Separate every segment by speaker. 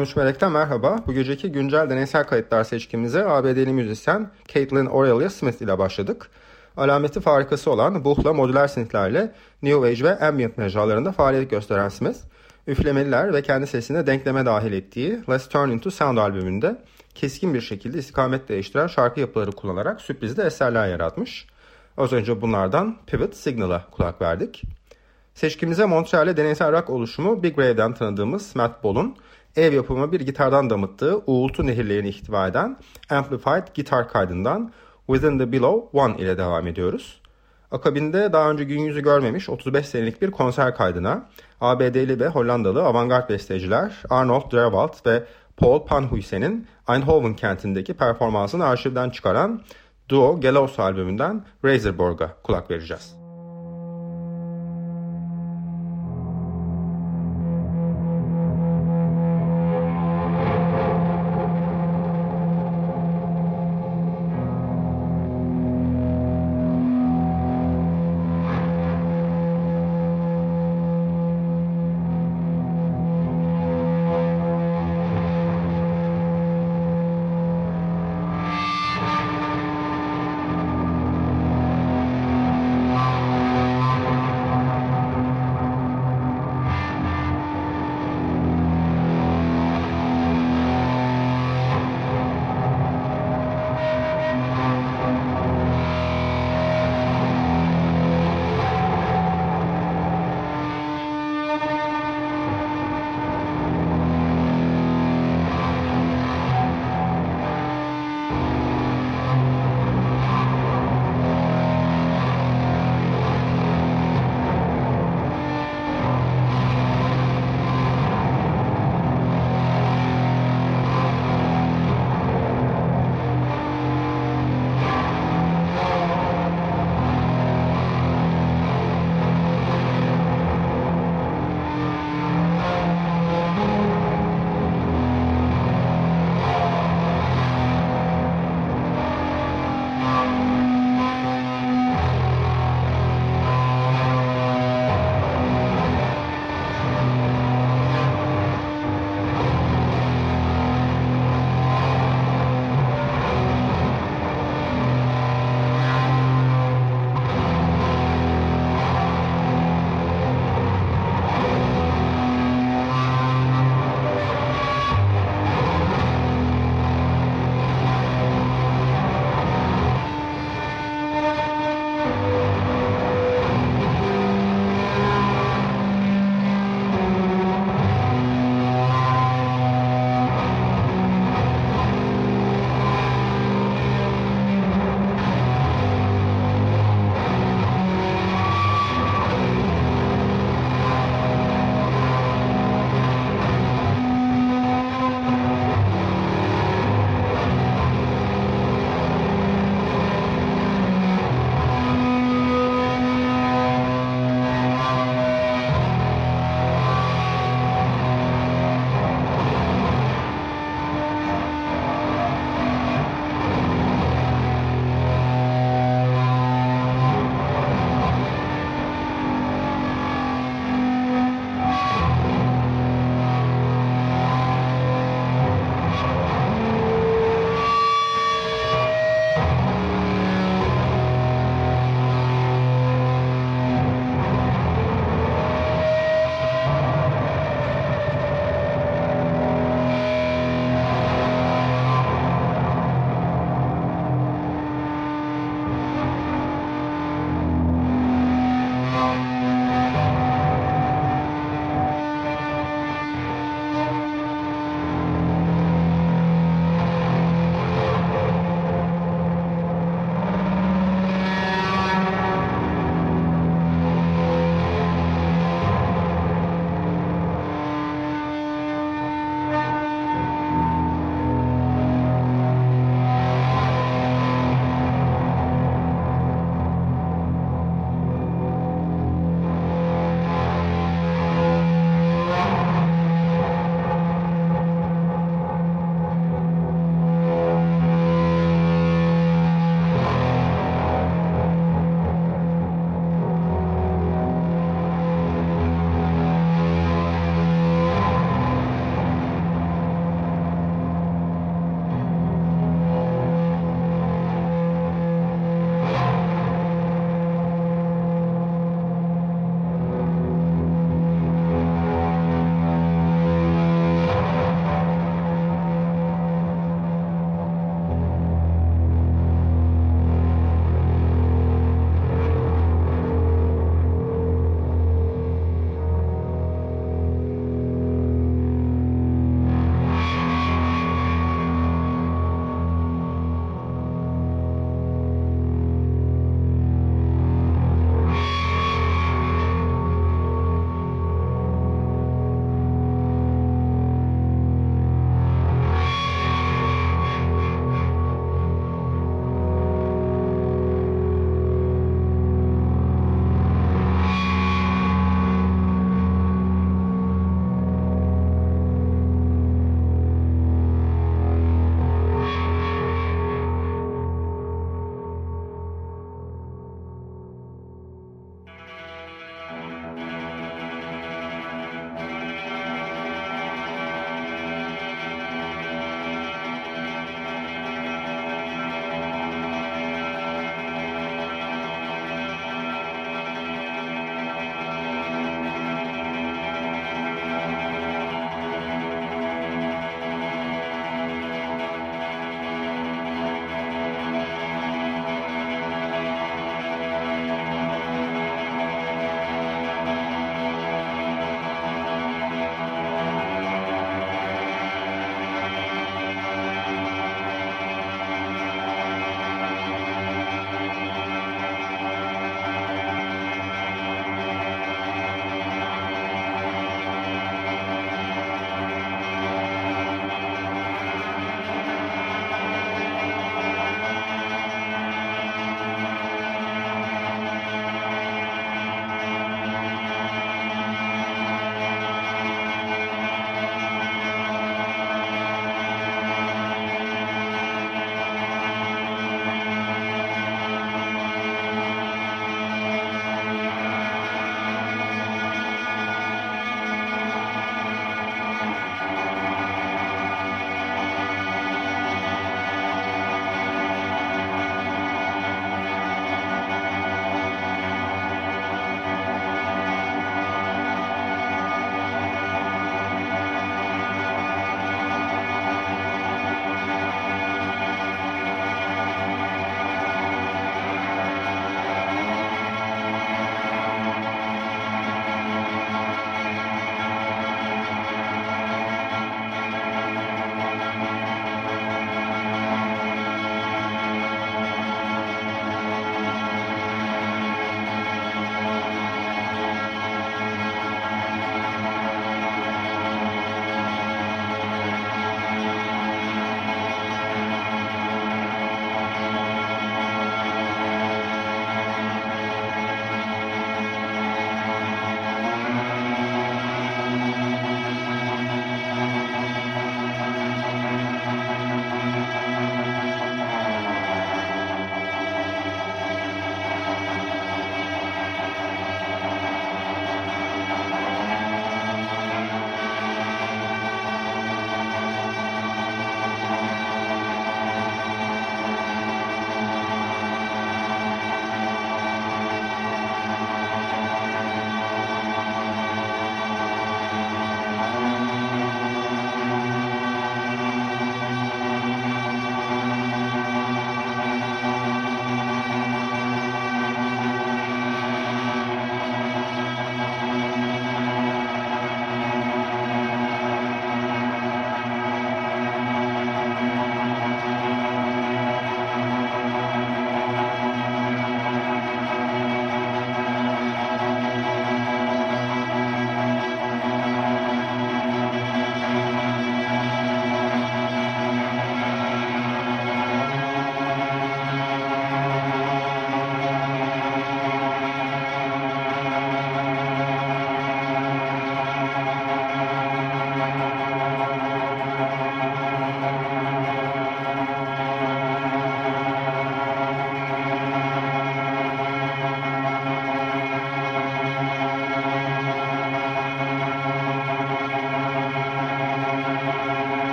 Speaker 1: 13 Melek'ten merhaba. Bu geceki güncel deneysel kayıtlar seçkimize ABD'li müzisyen Caitlin Aurelia Smith ile başladık. Alameti farikası olan buhla modüler synthlerle New Age ve Ambient mecralarında faaliyet gösteren Smith, üflemeliler ve kendi sesine denkleme dahil ettiği Let's Turn Into Sound albümünde keskin bir şekilde istikamet değiştiren şarkı yapıları kullanarak sürprizli eserler yaratmış. Az önce bunlardan Pivot Signal'a kulak verdik. Seçkimize Montreal'e deneysel rock oluşumu Big Rave'den tanıdığımız Matt Ball'un ev yapımı bir gitardan damıttığı uğultu nehirlerini ihtiva eden Amplified gitar kaydından Within the Below One ile devam ediyoruz. Akabinde daha önce gün yüzü görmemiş 35 senelik bir konser kaydına ABD'li ve Hollandalı avantgard besteciler Arnold Drewald ve Paul Panhuysen'in Eindhoven kentindeki performansını arşivden çıkaran Duo Gelos albümünden Razorborg'a kulak vereceğiz.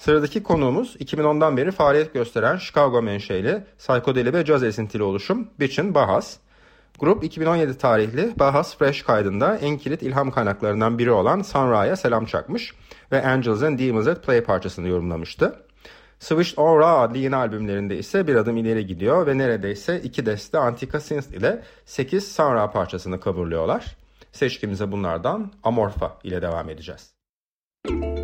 Speaker 1: Sıradaki konuğumuz 2010'dan beri faaliyet gösteren Chicago menşeli, psikodeli ve caz esintili oluşum Bitchin Bahas. Grup 2017 tarihli Bahas Fresh kaydında en kilit ilham kaynaklarından biri olan Sun Ra'ya selam çakmış ve Angels and Demons at Play parçasını yorumlamıştı. Switched or Raw adlı yeni albümlerinde ise bir adım ileri gidiyor ve neredeyse iki deste Antika Synth ile 8 Sun Ra parçasını coverlıyorlar. Seçkimize bunlardan Amorpha ile devam edeceğiz. Müzik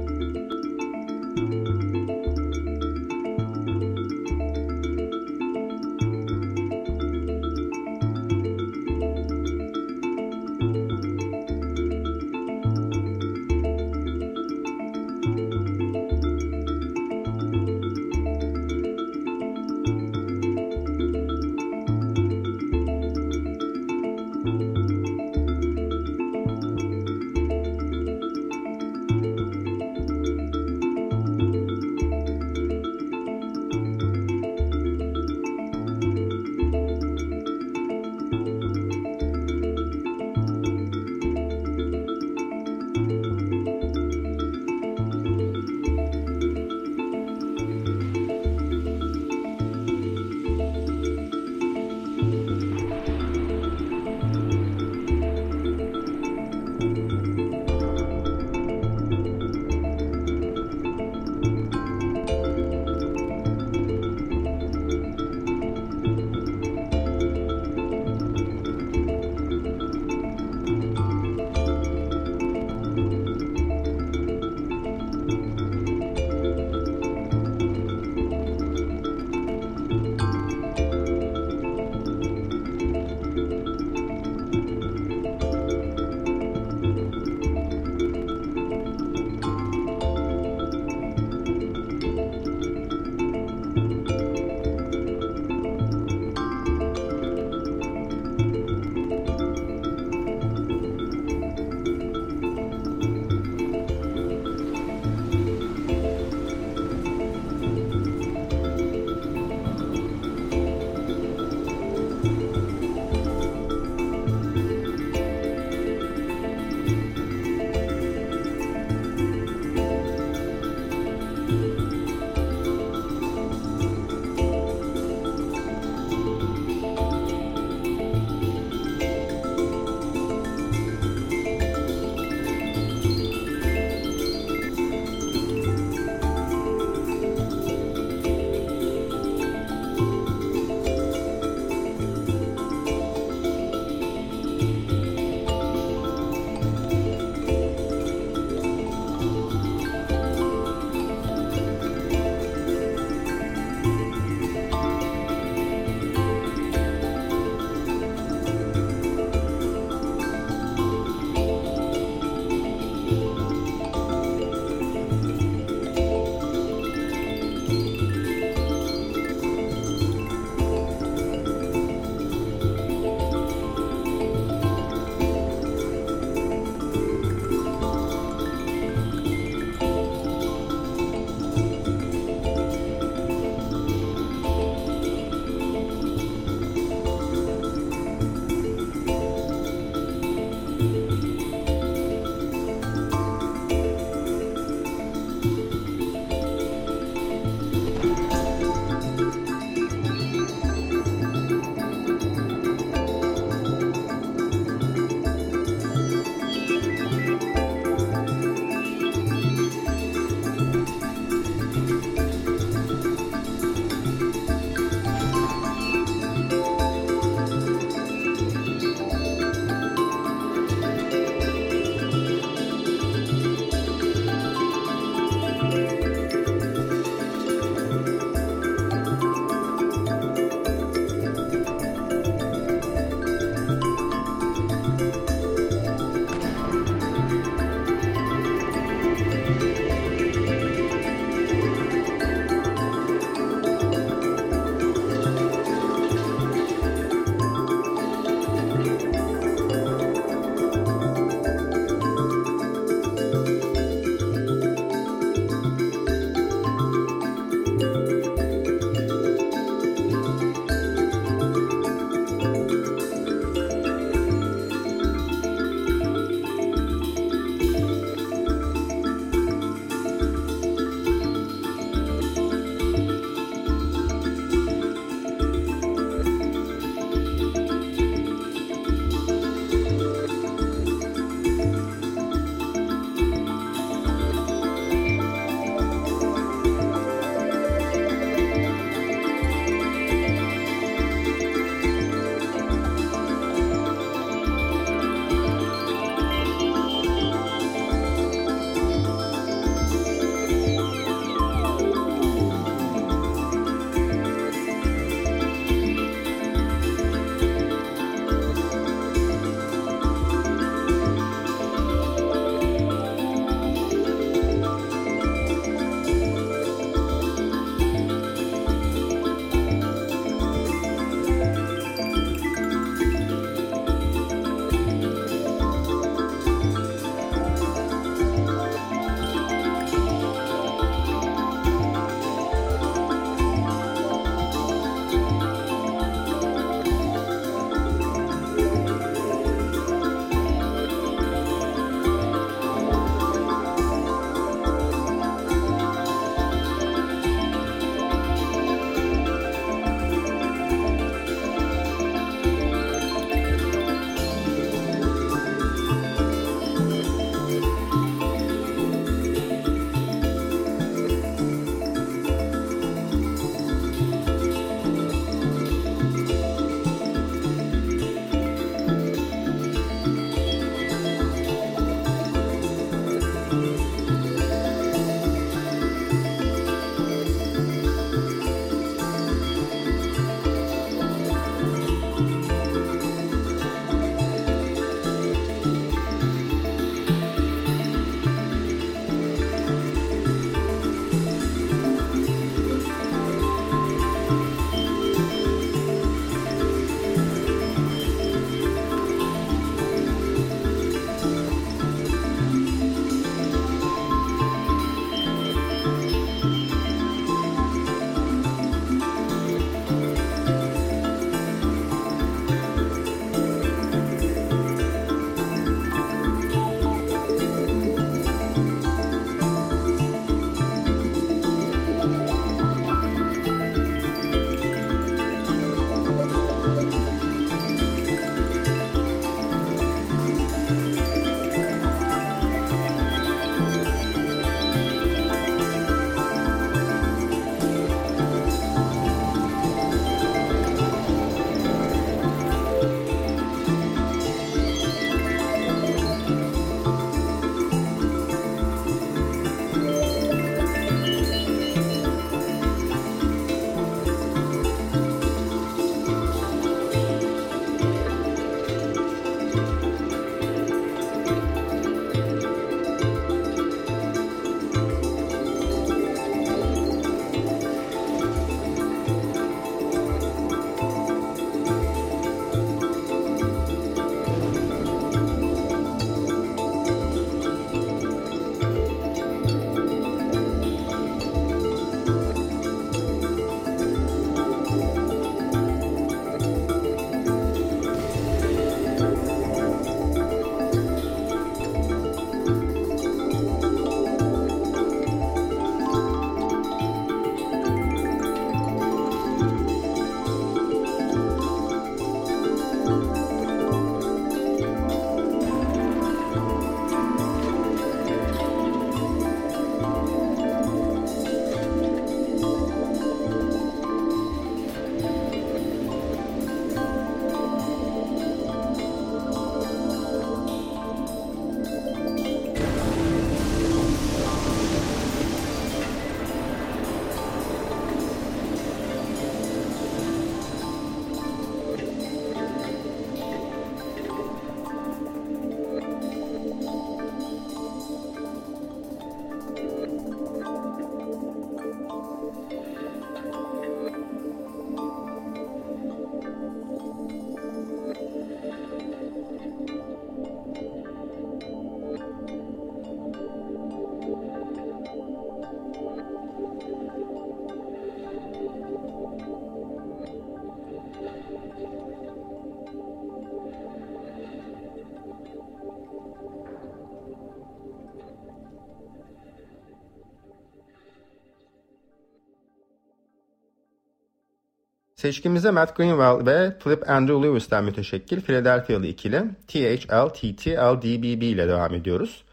Speaker 1: Seçkimize Matt Greenwell ve Philip Andrew Lewis'ten müteşekkil Philadelphia'lı ikili THL TTL ile devam ediyoruz.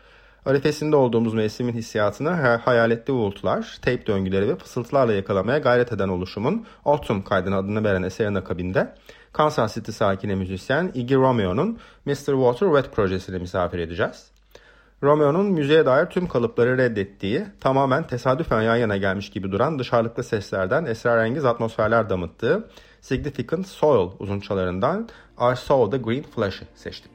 Speaker 1: Arifesinde olduğumuz mevsimin hissiyatını hayaletli uğultular, tape döngüleri ve fısıltılarla yakalamaya gayret eden oluşumun Autumn kaydına adını veren eserin akabinde Kansas City sakini müzisyen Iggy Romeo'nun Mr. Water Wet projesini misafir edeceğiz. Romeo'nun müziğe dair tüm kalıpları reddettiği, tamamen tesadüfen yan yana gelmiş gibi duran dışarılıklı seslerden esrarengiz atmosferler damıttığı Significant Soil uzunçalarından I Saw the Green Flash'ı seçtik.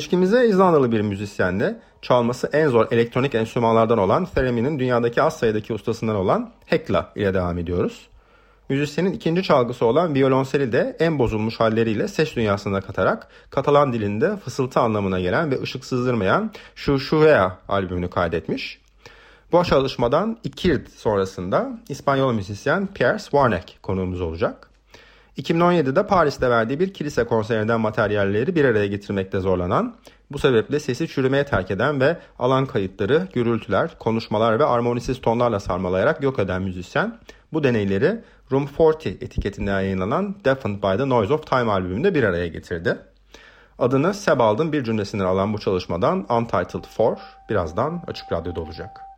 Speaker 1: Seçkimize İzlandalı bir müzisyenle çalması en zor elektronik enstrümanlardan olan Theremy'nin dünyadaki az sayıdaki ustasından olan Hekla ile devam ediyoruz. Müzisyenin ikinci çalgısı olan violonseli de en bozulmuş halleriyle ses dünyasına katarak Katalan dilinde fısıltı anlamına gelen ve ışık sızdırmayan Şu Şuhea albümünü kaydetmiş. Bu çalışmadan iki yıl sonrasında İspanyol müzisyen Pierre Warneck konuğumuz olacak. 2017'de Paris'te verdiği bir kilise konserinden materyalleri bir araya getirmekte zorlanan, bu sebeple sesi çürümeye terk eden ve alan kayıtları, gürültüler, konuşmalar ve armonisiz tonlarla sarmalayarak yok eden müzisyen, bu deneyleri Room 40 etiketinde yayınlanan Deafened by the Noise of Time albümünde bir araya getirdi. Adını Sebald'ın bir cümlesinden alan bu çalışmadan Untitled 4 birazdan Açık Radyo'da olacak.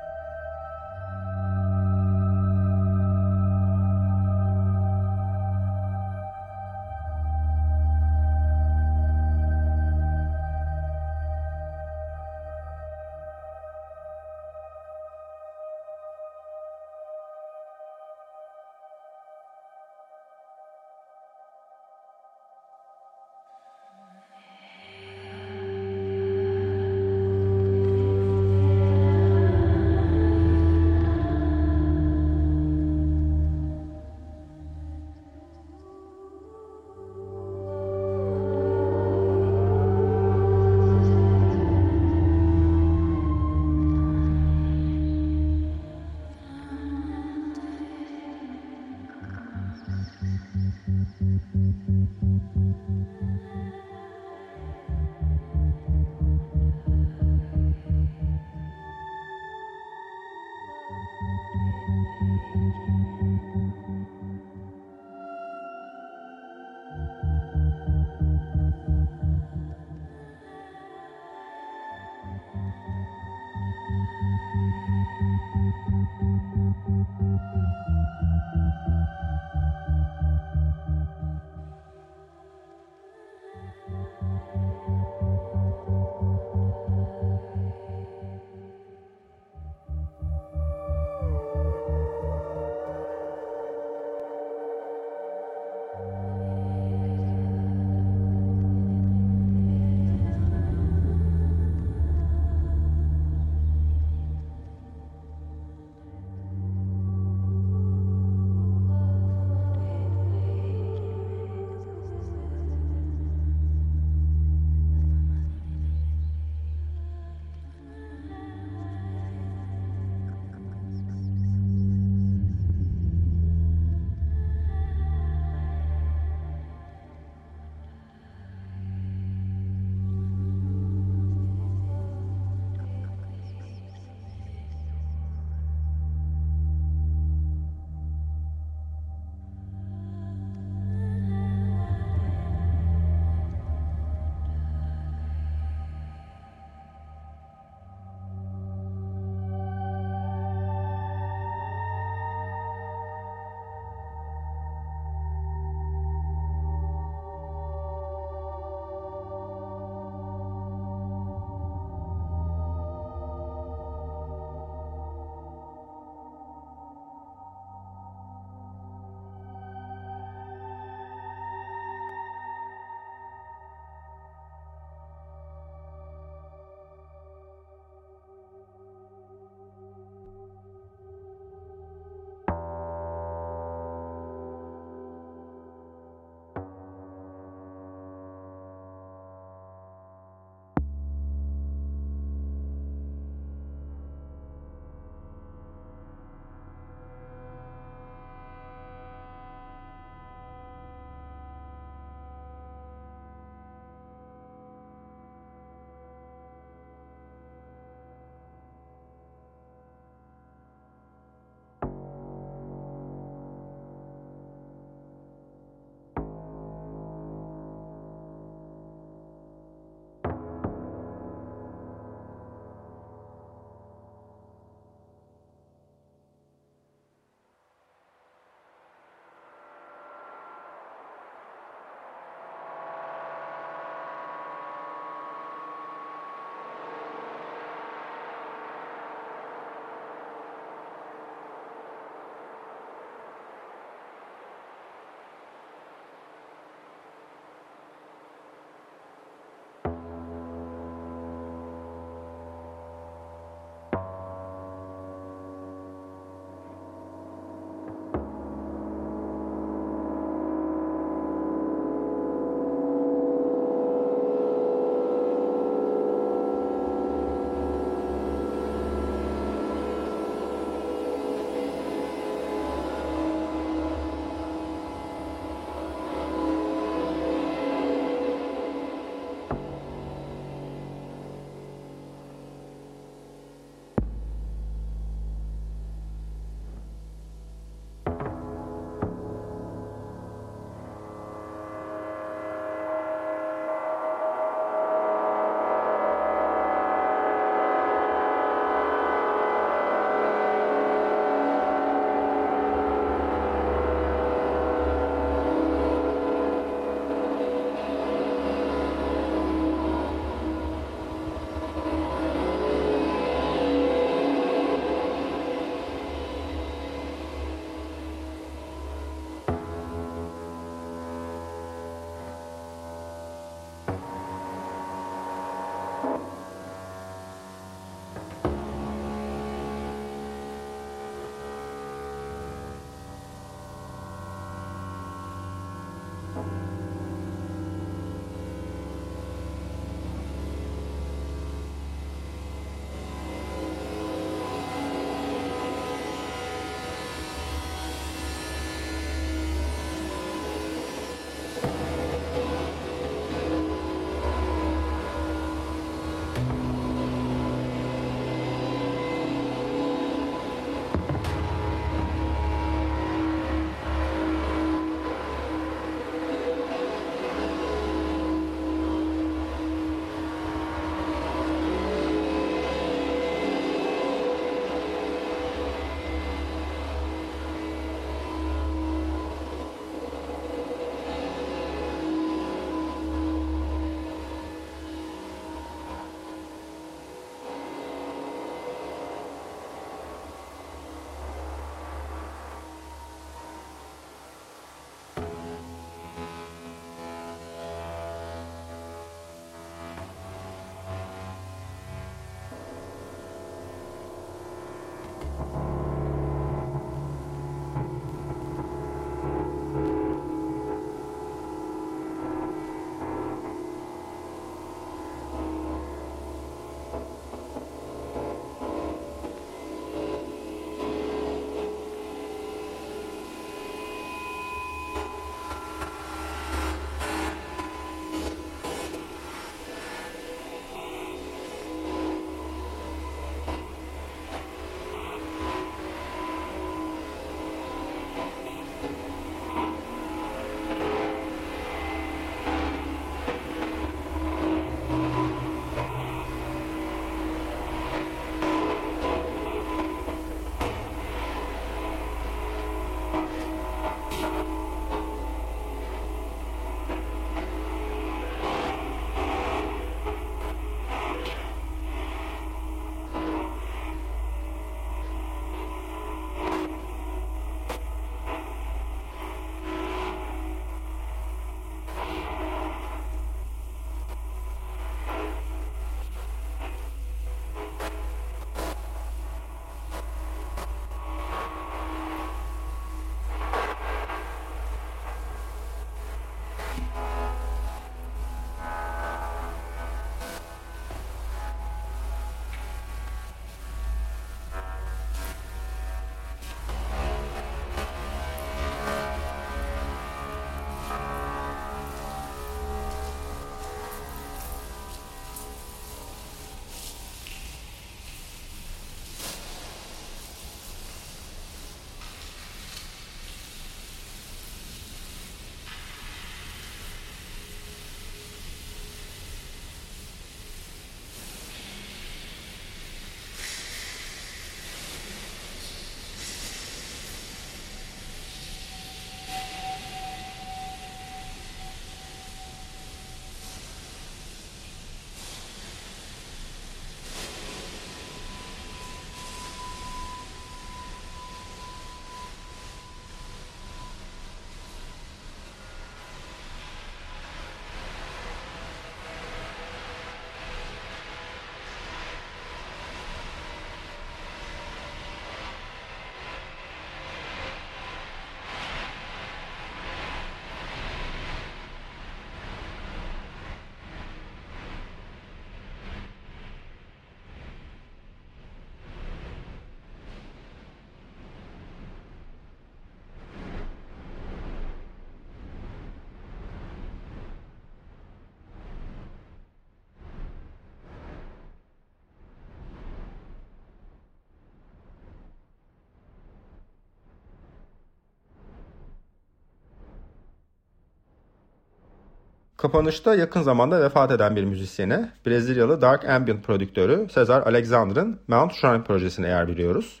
Speaker 1: Kapanışta yakın zamanda vefat eden bir müzisyene, Brezilyalı Dark Ambient prodüktörü Cesar Alexander'ın Mount Shrine projesine yer veriyoruz.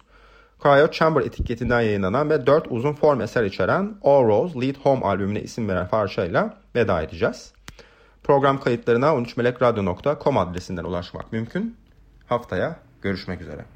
Speaker 1: Cryo Chamber etiketinden yayınlanan ve 4 uzun form eser içeren All Rose Lead Home albümüne isim veren parçayla veda edeceğiz. Program kayıtlarına 13melekradyo.com adresinden ulaşmak mümkün. Haftaya görüşmek üzere.